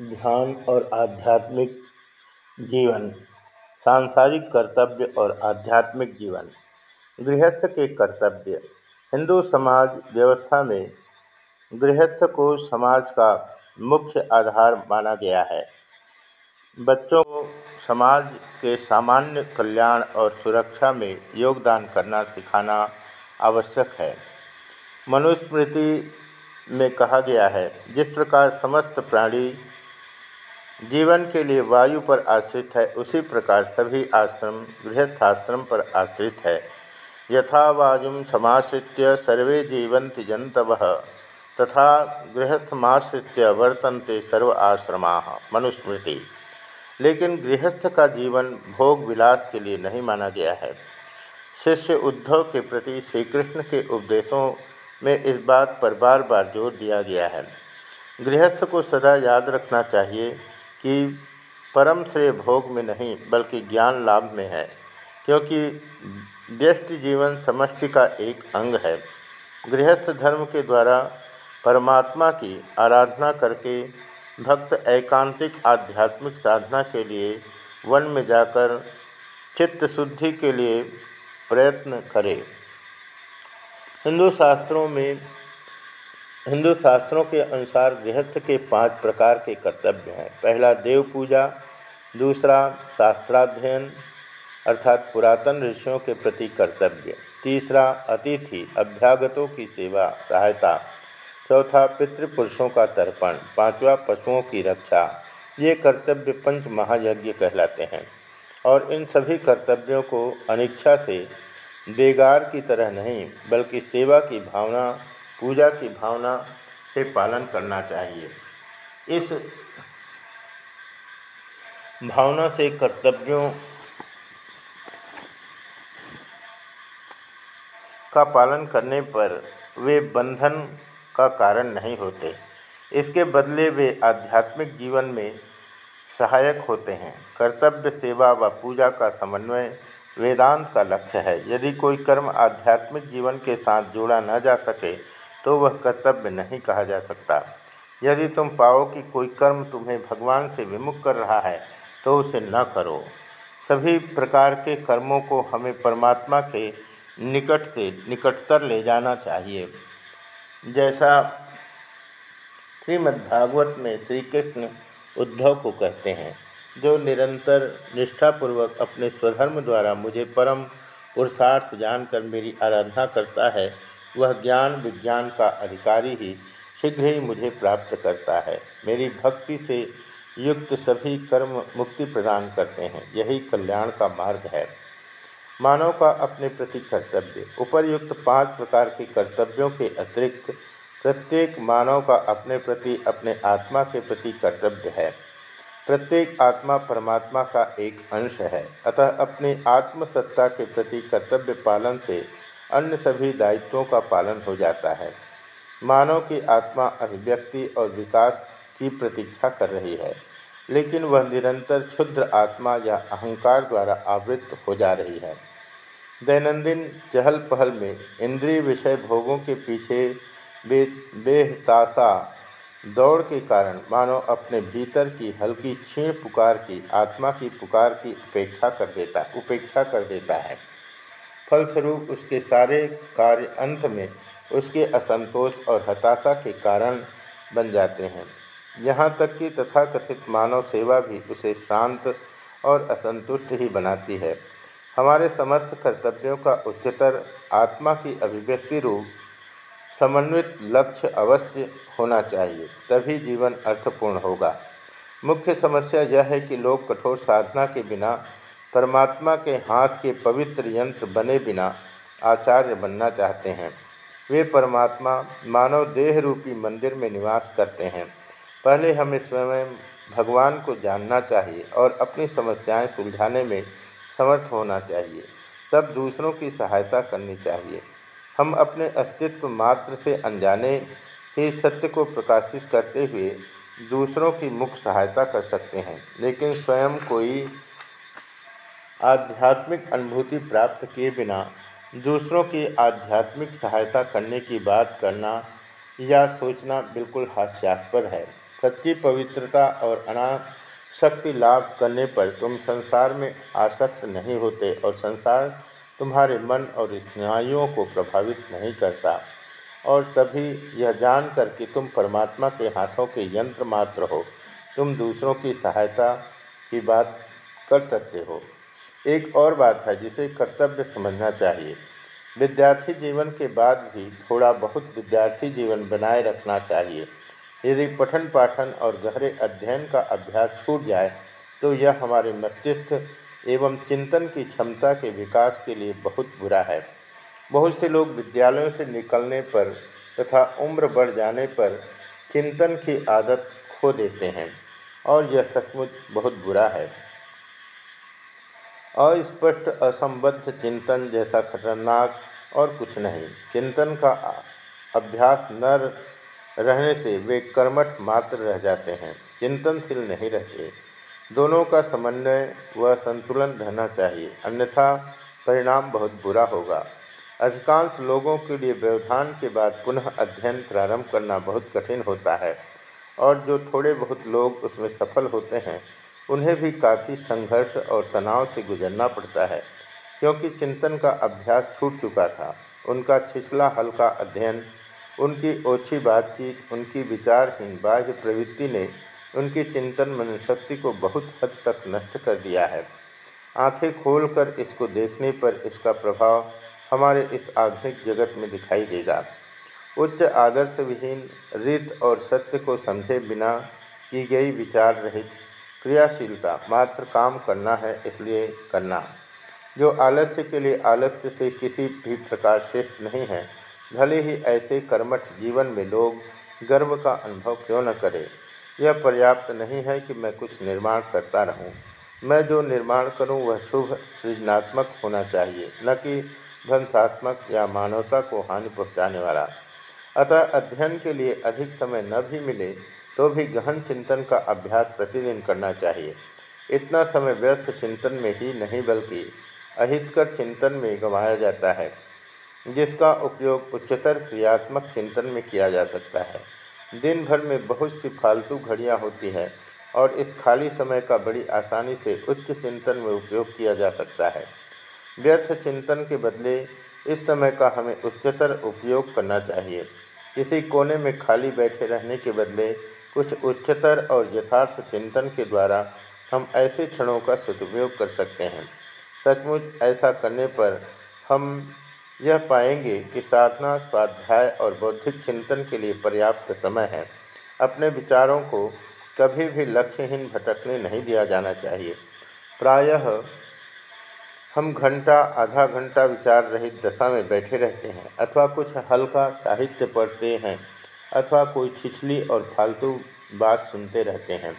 ध्यान और आध्यात्मिक जीवन, सांसारिक कर्तव्य और आध्यात्मिक जीवन। गृहस्थ के कर्तव्य। हिंदू समाज व्यवस्था में गृहस्थ को समाज का मुख्य आधार माना गया है। बच्चों को समाज के सामान्य कल्याण और सुरक्षा में योगदान करना सिखाना आवश्यक है। मनुस्मृति में कहा गया है, जिस प्रकार समस्त प्राणी जीवन के लिए वायु पर आश्रित है, उसी प्रकार सभी आश्रम, गृहस्थाश्रम पर आश्रित है। यथा वायु समाश्रित्य सर्वे जीवंति जंतव तथा गृहस्थमाश्रित्य वर्तन्ते सर्व आश्रमा, मनुस्मृति। लेकिन गृहस्थ का जीवन भोग विलास के लिए नहीं माना गया है। शिष्य उद्धव के प्रति श्री कृष्ण के उपदेशों में इस बात पर बार बार ज़ोर दिया गया है। गृहस्थ को सदा याद रखना चाहिए कि परम श्रेय भोग में नहीं, बल्कि ज्ञान लाभ में है, क्योंकि व्यस्त जीवन समष्टि का एक अंग है। गृहस्थ धर्म के द्वारा परमात्मा की आराधना करके भक्त एकांतिक आध्यात्मिक साधना के लिए वन में जाकर चित्त शुद्धि के लिए प्रयत्न करे। हिंदू शास्त्रों में हिंदू शास्त्रों के अनुसार गृहस्थ के पाँच प्रकार के कर्तव्य हैं। पहला, देव पूजा। दूसरा, शास्त्राध्ययन, अर्थात पुरातन ऋषियों के प्रति कर्तव्य। तीसरा, अतिथि, अभ्यागतों की सेवा, सहायता। चौथा, पितृपुरुषों का तर्पण। पांचवा, पशुओं की रक्षा। ये कर्तव्य पंच महायज्ञ कहलाते हैं। और इन सभी कर्तव्यों को अनिच्छा से बेगार की तरह नहीं, बल्कि सेवा की भावना पूजा की भावना से पालन करना चाहिए। इस भावना से कर्तव्यों का पालन करने पर वे बंधन का कारण नहीं होते। इसके बदले वे आध्यात्मिक जीवन में सहायक होते हैं। कर्तव्य सेवा व पूजा का समन्वय वेदांत का लक्ष्य है। यदि कोई कर्म आध्यात्मिक जीवन के साथ जोड़ा न जा सके तो वह कर्तव्य नहीं कहा जा सकता। यदि तुम पाओ कि कोई कर्म तुम्हें भगवान से विमुख कर रहा है तो उसे न करो। सभी प्रकार के कर्मों को हमें परमात्मा के निकट से निकटतर ले जाना चाहिए। जैसा श्रीमद्भागवत में श्री कृष्ण उद्धव को कहते हैं, जो निरंतर निष्ठापूर्वक अपने स्वधर्म द्वारा मुझे परम पुरुषार्थ जानकर मेरी आराधना करता है वह ज्ञान विज्ञान का अधिकारी ही शीघ्र ही मुझे प्राप्त करता है। मेरी भक्ति से युक्त सभी कर्म मुक्ति प्रदान करते हैं। यही कल्याण का मार्ग है। मानव का अपने प्रति कर्तव्य। उपरयुक्त पाँच प्रकार के कर्तव्यों के अतिरिक्त प्रत्येक मानव का अपने प्रति, अपने आत्मा के प्रति कर्तव्य है। प्रत्येक आत्मा परमात्मा का एक अंश है। अतः अपनी आत्मसत्ता के प्रति कर्तव्य पालन से अन्य सभी दायित्वों का पालन हो जाता है। मानव की आत्मा अभिव्यक्ति और विकास की प्रतीक्षा कर रही है, लेकिन वह निरंतर क्षुद्र आत्मा या अहंकार द्वारा आवृत्त हो जा रही है। दैनंदिन चहल पहल में इंद्रिय विषय भोगों के पीछे बे बेहताशा दौड़ के कारण मानव अपने भीतर की हल्की क्षीण पुकार की, आत्मा की पुकार की उपेक्षा कर देता, उपेक्षा कर देता है। फलस्वरूप उसके सारे कार्य अंत में उसके असंतोष और हताशा के कारण बन जाते हैं। यहाँ तक कि तथाकथित मानव सेवा भी उसे शांत और असंतुष्ट ही बनाती है। हमारे समस्त कर्तव्यों का उच्चतर आत्मा की अभिव्यक्ति रूप समन्वित लक्ष्य अवश्य होना चाहिए, तभी जीवन अर्थपूर्ण होगा। मुख्य समस्या यह है कि लोग कठोर साधना के बिना परमात्मा के हाथ के पवित्र यंत्र बने बिना आचार्य बनना चाहते हैं। वे परमात्मा मानव देह रूपी मंदिर में निवास करते हैं। पहले हमें स्वयं भगवान को जानना चाहिए और अपनी समस्याएँ सुलझाने में समर्थ होना चाहिए। तब दूसरों की सहायता करनी चाहिए। हम अपने अस्तित्व मात्र से अनजाने ही सत्य को प्रकाशित करते हुए दूसरों की मुख्य सहायता कर सकते हैं, लेकिन स्वयं कोई आध्यात्मिक अनुभूति प्राप्त किए बिना दूसरों की आध्यात्मिक सहायता करने की बात करना या सोचना बिल्कुल हास्यास्पद है। सच्ची पवित्रता और अनाशक्ति लाभ करने पर तुम संसार में आसक्त नहीं होते और संसार तुम्हारे मन और स्नायुओं को प्रभावित नहीं करता। और तभी यह जानकर कि तुम परमात्मा के हाथों के यंत्र मात्र हो, तुम दूसरों की सहायता की बात कर सकते हो। एक और बात है जिसे कर्तव्य समझना चाहिए। विद्यार्थी जीवन के बाद भी थोड़ा बहुत विद्यार्थी जीवन बनाए रखना चाहिए। यदि पठन पाठन और गहरे अध्ययन का अभ्यास छूट जाए तो यह हमारे मस्तिष्क एवं चिंतन की क्षमता के विकास के लिए बहुत बुरा है। बहुत से लोग विद्यालयों से निकलने पर तथा उम्र बढ़ जाने पर चिंतन की आदत खो देते हैं और यह सचमुच बहुत बुरा है। अस्पष्ट, असंबद्ध चिंतन जैसा खतरनाक और कुछ नहीं। चिंतन का अभ्यास न रहने से वे कर्मठ मात्र रह जाते हैं। चिंतनशील नहीं रहते। दोनों का समन्वय व संतुलन रहना चाहिए, अन्यथा परिणाम बहुत बुरा होगा। अधिकांश लोगों के लिए व्यवधान के बाद पुनः अध्ययन प्रारंभ करना बहुत कठिन होता है और जो थोड़े बहुत लोग उसमें सफल होते हैं उन्हें भी काफ़ी संघर्ष और तनाव से गुजरना पड़ता है, क्योंकि चिंतन का अभ्यास छूट चुका था। उनका छिछला हल्का अध्ययन, उनकी ओछी बातचीत, उनकी विचारहीन बाह्य प्रवृत्ति ने उनकी चिंतन मन शक्ति को बहुत हद तक नष्ट कर दिया है। आँखें खोलकर इसको देखने पर इसका प्रभाव हमारे इस आधुनिक जगत में दिखाई देगा। उच्च आदर्श विहीन रित और सत्य को समझे बिना की गई विचार रहित क्रियाशीलता मात्र काम करना है, इसलिए करना। जो आलस्य के लिए आलस्य से किसी भी प्रकार श्रेष्ठ नहीं है, भले ही ऐसे कर्मठ जीवन में लोग गर्व का अनुभव क्यों न करें। यह पर्याप्त नहीं है कि मैं कुछ निर्माण करता रहूँ। मैं जो निर्माण करूँ, वह शुभ, सृजनात्मक होना चाहिए, न कि ध्वंसात्मक या मानवता को हानि पहुँचाने वाला। अतः अध्ययन के लिए अधिक समय न भी मिले तो भी गहन चिंतन का अभ्यास प्रतिदिन करना चाहिए। इतना समय व्यर्थ चिंतन में ही नहीं बल्कि अहितकर चिंतन में गंवाया जाता है, जिसका उपयोग उच्चतर क्रियात्मक चिंतन में किया जा सकता है। दिन भर में बहुत सी फालतू घड़ियाँ होती है और इस खाली समय का बड़ी आसानी से उच्च चिंतन में उपयोग किया जा सकता है। व्यर्थ चिंतन के बदले इस समय का हमें उच्चतर उपयोग करना चाहिए। किसी कोने में खाली बैठे रहने के बदले कुछ उच्चतर और यथार्थ चिंतन के द्वारा हम ऐसे क्षणों का सदुपयोग कर सकते हैं। सचमुच ऐसा करने पर हम यह पाएँगे कि साधना, स्वाध्याय और बौद्धिक चिंतन के लिए पर्याप्त समय है। अपने विचारों को कभी भी लक्ष्यहीन भटकने नहीं दिया जाना चाहिए। प्रायः हम घंटा, आधा घंटा विचार रहित दशा में बैठे रहते हैं अथवा कुछ हल्का साहित्य पढ़ते हैं। अथवा कोई छिछली और फालतू बात सुनते रहते हैं।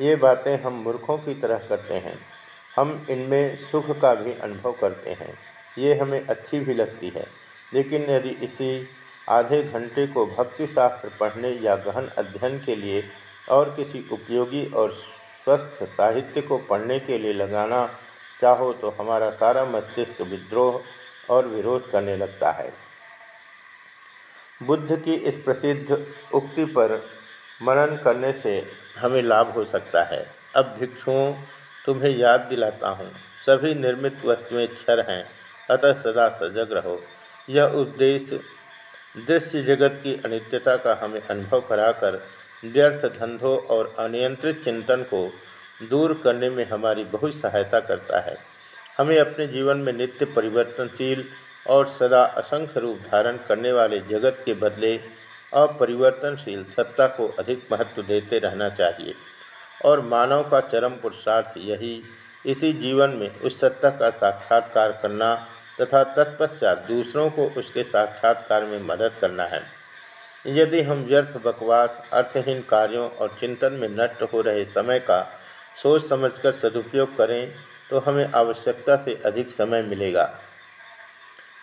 ये बातें हम मूर्खों की तरह करते हैं। हम इनमें सुख का भी अनुभव करते हैं। ये हमें अच्छी भी लगती है। लेकिन यदि इसी आधे घंटे को भक्ति शास्त्र पढ़ने या गहन अध्ययन के लिए और किसी उपयोगी और स्वस्थ साहित्य को पढ़ने के लिए लगाना चाहो तो हमारा सारा मस्तिष्क विद्रोह और विरोध करने लगता है। बुद्ध की इस प्रसिद्ध उक्ति पर मनन करने से हमें लाभ हो सकता है। अब भिक्षुओं, तुम्हें याद दिलाता हूँ। सभी निर्मित वस्तुएँ क्षर हैं, अतः सदा सजग रहो। यह उपदेश दृश्य जगत की अनित्यता का हमें अनुभव कराकर व्यर्थ धंधों और अनियंत्रित चिंतन को दूर करने में हमारी बहुत सहायता करता है। हमें अपने जीवन में नित्य परिवर्तनशील और सदा असंख्य रूप धारण करने वाले जगत के बदले अपरिवर्तनशील सत्ता को अधिक महत्व देते रहना चाहिए। और मानव का चरम पुरुषार्थ यही इसी जीवन में उस सत्ता का साक्षात्कार करना तथा तत्पश्चात दूसरों को उसके साक्षात्कार में मदद करना है। यदि हम व्यर्थ, बकवास, अर्थहीन कार्यों और चिंतन में नष्ट हो रहे समय का सोच समझकर सदुपयोग करें तो हमें आवश्यकता से अधिक समय मिलेगा।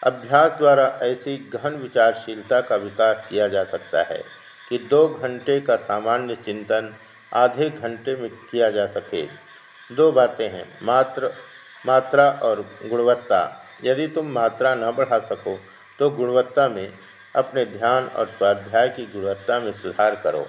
अभ्यास द्वारा ऐसी गहन विचारशीलता का विकास किया जा सकता है कि दो घंटे का सामान्य चिंतन आधे घंटे में किया जा सके। दो बातें हैं, मात्र, मात्रा और गुणवत्ता। यदि तुम मात्रा न बढ़ा सको तो गुणवत्ता में अपने ध्यान और स्वाध्याय की गुणवत्ता में सुधार करो।